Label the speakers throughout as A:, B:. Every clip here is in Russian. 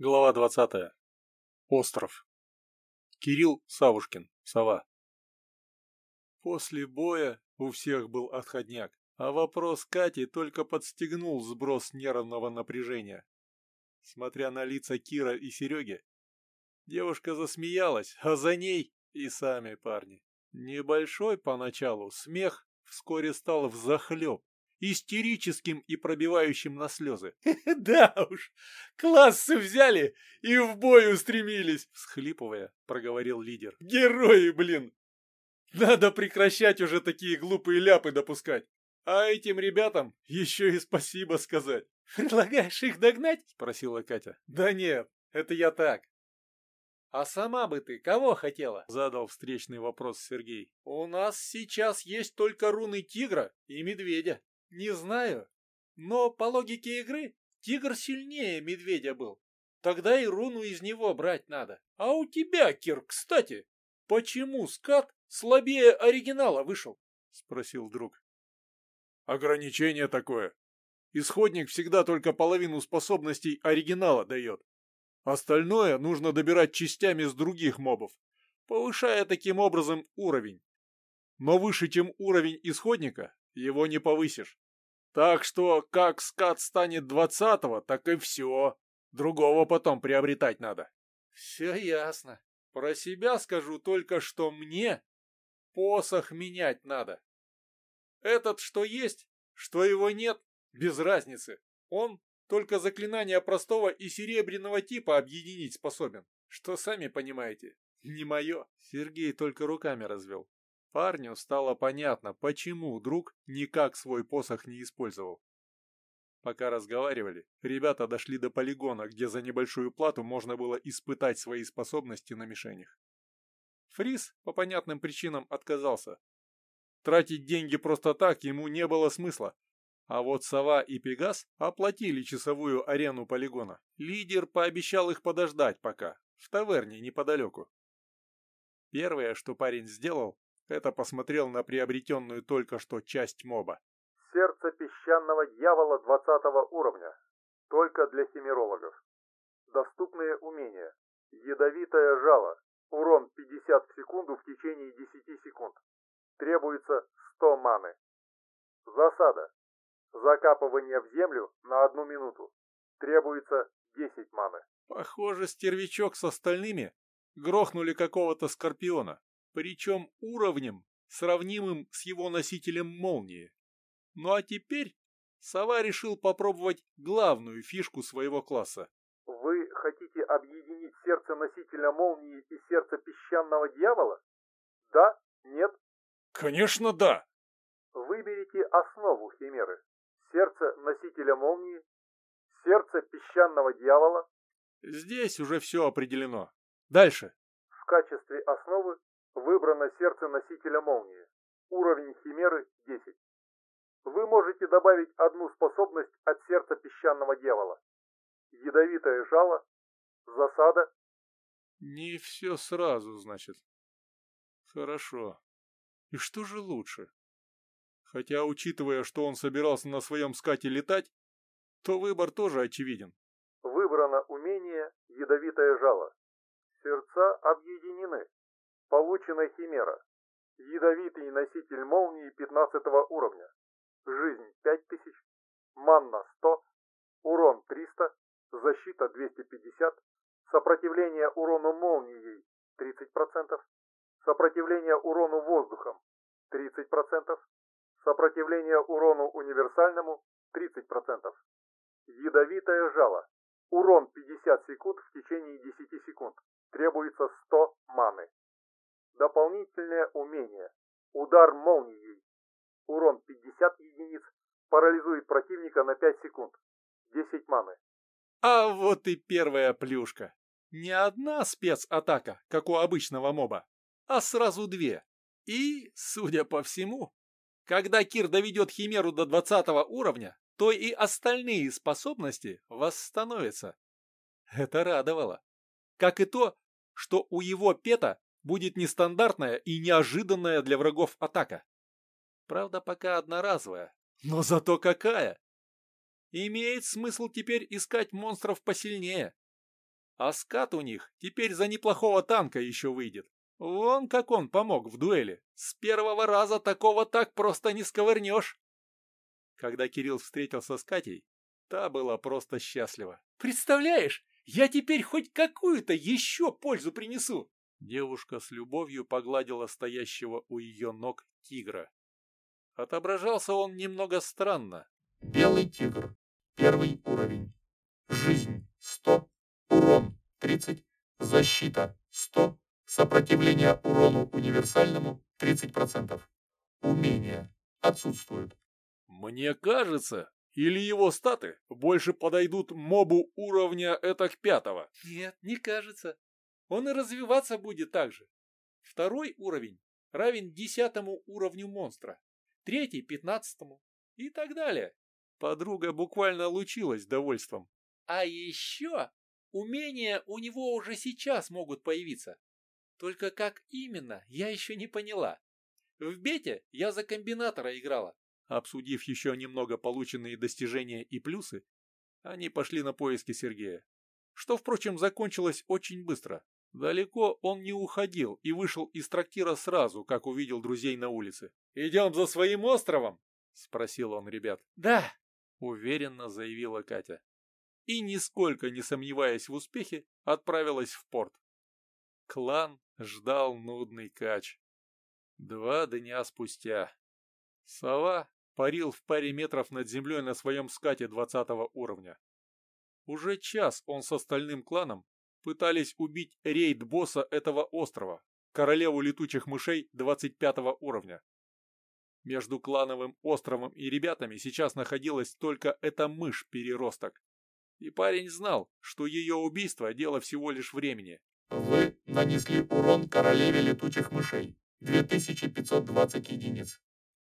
A: Глава 20. Остров. Кирилл Савушкин. Сова. После боя у всех был отходняк, а вопрос Кати только подстегнул сброс нервного напряжения. Смотря на лица Кира и Сереги, девушка засмеялась, а за ней и сами парни. Небольшой поначалу смех вскоре стал взахлеб, истерическим и пробивающим на слезы.
B: «Да уж, классы взяли и в бой устремились!»
A: Схлипывая, проговорил лидер.
B: «Герои, блин! Надо прекращать уже такие глупые ляпы допускать. А этим ребятам еще и спасибо сказать.
C: «Предлагаешь их догнать?»
A: — спросила Катя.
B: «Да нет, это я так».
C: «А сама бы ты кого хотела?»
A: — задал встречный вопрос Сергей.
B: «У нас сейчас есть только руны тигра и медведя».
C: Не знаю, но по логике игры тигр сильнее медведя был. Тогда и руну из него брать надо.
B: А у тебя, Кир, кстати, почему скат слабее оригинала вышел?
A: Спросил друг. Ограничение такое. Исходник всегда только половину способностей оригинала дает. Остальное нужно добирать частями с других мобов, повышая таким образом уровень. Но выше, чем уровень исходника, его не повысишь. Так что, как скат станет двадцатого, так и все. Другого потом приобретать надо.
C: Все ясно. Про себя скажу только, что мне посох менять надо. Этот что есть, что его нет, без разницы. Он только заклинания простого и серебряного типа объединить способен. Что сами понимаете, не мое.
A: Сергей только руками развел. Парню стало понятно, почему друг никак свой посох не использовал. Пока разговаривали, ребята дошли до полигона, где за небольшую плату можно было испытать свои способности на мишенях. Фрис по понятным причинам отказался. Тратить деньги просто так ему не было смысла. А вот Сова и Пегас оплатили часовую арену полигона. Лидер пообещал их подождать пока, в таверне неподалеку. Первое, что парень сделал, это посмотрел на приобретенную только что часть моба.
D: Сердце песчаного дьявола 20 уровня. Только для химерологов. Доступные умения. Ядовитое жало. Урон 50 в секунду в течение 10 секунд. Требуется 100 маны. Засада. Закапывание в землю на одну минуту. Требуется 10 маны.
A: Похоже, стервячок с остальными грохнули какого-то скорпиона причем уровнем, сравнимым с его носителем молнии. Ну а теперь Сова решил попробовать главную фишку своего класса.
D: Вы хотите объединить сердце носителя молнии и сердце песчаного дьявола? Да? Нет?
B: Конечно да!
D: Выберите основу химеры. Сердце носителя молнии, сердце песчаного дьявола.
A: Здесь уже все определено. Дальше.
D: В качестве основы Выбрано сердце носителя молнии. Уровень химеры 10. Вы можете добавить одну способность от сердца песчаного дьявола. Ядовитое жало, засада.
A: Не все сразу, значит. Хорошо. И что же лучше? Хотя, учитывая, что он собирался на своем скате летать, то выбор тоже очевиден.
D: Выбрано умение ядовитое жало. Сердца объединены. Получена химера. Ядовитый носитель молнии 15 уровня. Жизнь 5000. Манна 100. Урон 300. Защита 250. Сопротивление урону молнией 30%. Сопротивление урону воздухом 30%. Сопротивление урону универсальному 30%. Ядовитое жало. Урон 50 секунд в течение 10 секунд. Требуется 100 маны. Дополнительное умение. Удар молнией. Урон 50 единиц. Парализует противника на 5 секунд. 10 маны.
A: А вот и первая плюшка. Не одна спецатака, как у обычного моба, а сразу две. И, судя по всему, когда Кир доведет Химеру до 20 уровня, то и остальные способности восстановятся. Это радовало. Как и то, что у его пета будет нестандартная и неожиданная для врагов атака. Правда, пока одноразовая, но зато какая! Имеет смысл теперь искать монстров посильнее. А скат у них теперь за неплохого танка еще выйдет. Вон как он помог в дуэли. С первого раза такого так просто не сковырнешь. Когда Кирилл встретился с Катей, та была просто счастлива. «Представляешь, я теперь хоть какую-то еще пользу принесу!» Девушка с любовью погладила стоящего у ее ног тигра. Отображался он немного странно.
E: Белый тигр. Первый уровень. Жизнь 100. Урон 30. Защита 100. Сопротивление урону универсальному 30%. Умения отсутствуют.
A: Мне кажется, или его статы больше подойдут мобу уровня этак пятого. Нет, не кажется. Он и развиваться будет так же. Второй уровень равен десятому уровню монстра третий — пятнадцатому и так далее. Подруга буквально лучилась довольством. А еще умения у него уже сейчас могут появиться. Только как именно, я еще не поняла. В бете я за комбинатора играла. Обсудив еще немного полученные достижения и плюсы, они пошли на поиски Сергея. Что, впрочем, закончилось очень быстро. Далеко он не уходил и вышел из трактира сразу, как увидел друзей на улице. «Идем за своим островом?» — спросил он ребят. «Да», — уверенно заявила Катя. И, нисколько не сомневаясь в успехе, отправилась в порт. Клан ждал нудный кач. Два дня спустя. Сова парил в паре метров над землей на своем скате двадцатого уровня. Уже час он с остальным кланом пытались убить рейд-босса этого острова, королеву летучих мышей 25 уровня. Между клановым островом и ребятами сейчас находилась только эта мышь-переросток. И парень знал, что ее убийство – дело всего лишь времени.
E: Вы нанесли урон королеве летучих мышей. 2520 единиц.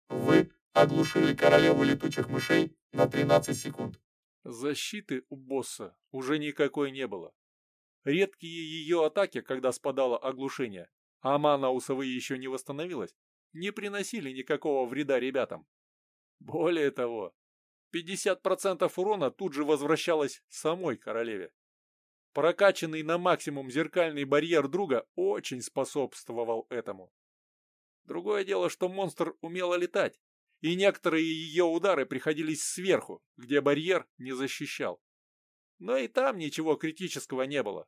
E: Вы оглушили королеву летучих мышей на 13 секунд.
A: Защиты у босса уже никакой не было. Редкие ее атаки, когда спадало оглушение, а мана у совы еще не восстановилась, не приносили никакого вреда ребятам. Более того, 50% урона тут же возвращалось самой королеве. Прокачанный на максимум зеркальный барьер друга очень способствовал этому. Другое дело, что монстр умела летать, и некоторые ее удары приходились сверху, где барьер не защищал. Но и там ничего критического не было.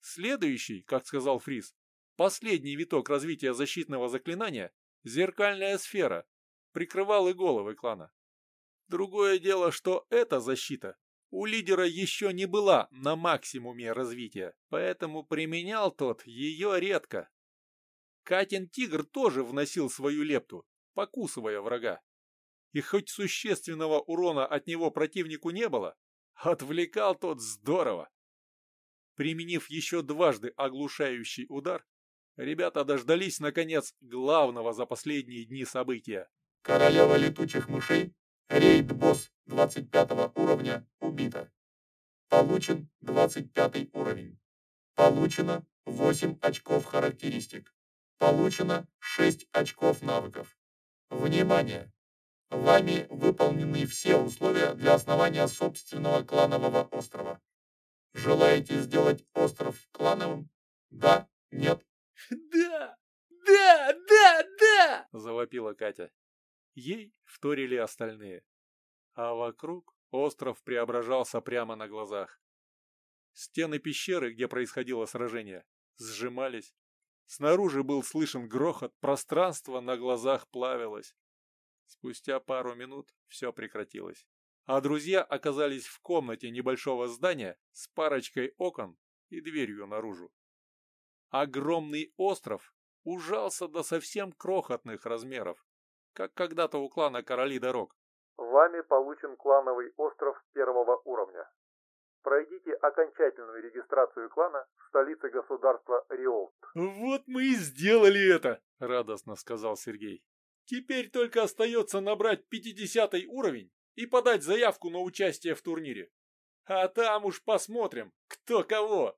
A: Следующий, как сказал Фрис, последний виток развития защитного заклинания – зеркальная сфера, прикрывал и головы клана. Другое дело, что эта защита у лидера еще не была на максимуме развития, поэтому применял тот ее редко. Катин тигр тоже вносил свою лепту, покусывая врага. И хоть существенного урона от него противнику не было, Отвлекал тот здорово. Применив еще дважды оглушающий удар, ребята дождались, наконец, главного за последние дни события.
E: Королева летучих мышей, рейд-босс 25 уровня, убита. Получен 25 уровень. Получено 8 очков характеристик. Получено 6 очков навыков. Внимание! Вами выполнены все условия для основания собственного кланового острова. Желаете сделать остров клановым? Да? Нет?
A: Да! Да! Да! Да! Завопила Катя. Ей вторили остальные. А вокруг остров преображался прямо на глазах. Стены пещеры, где происходило сражение, сжимались. Снаружи был слышен грохот, пространство на глазах плавилось. Спустя пару минут все прекратилось. А друзья оказались в комнате небольшого здания с парочкой окон и дверью наружу. Огромный остров ужался до совсем крохотных размеров, как когда-то у клана Короли Дорог.
D: Вами получен клановый остров первого уровня. Пройдите окончательную регистрацию клана в столице государства Риолт.
A: «Вот мы и сделали это!» – радостно сказал Сергей. Теперь только остается набрать 50 уровень и подать заявку на участие в турнире. А там уж посмотрим, кто кого.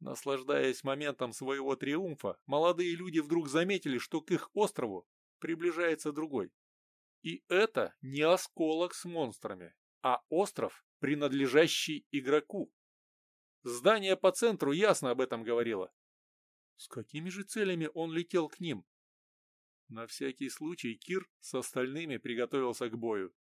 A: Наслаждаясь моментом своего триумфа, молодые люди вдруг заметили, что к их острову приближается другой. И это не осколок с монстрами, а остров, принадлежащий игроку. Здание по центру ясно об этом говорило. С какими же целями он летел к ним? На всякий случай Кир с остальными приготовился к бою.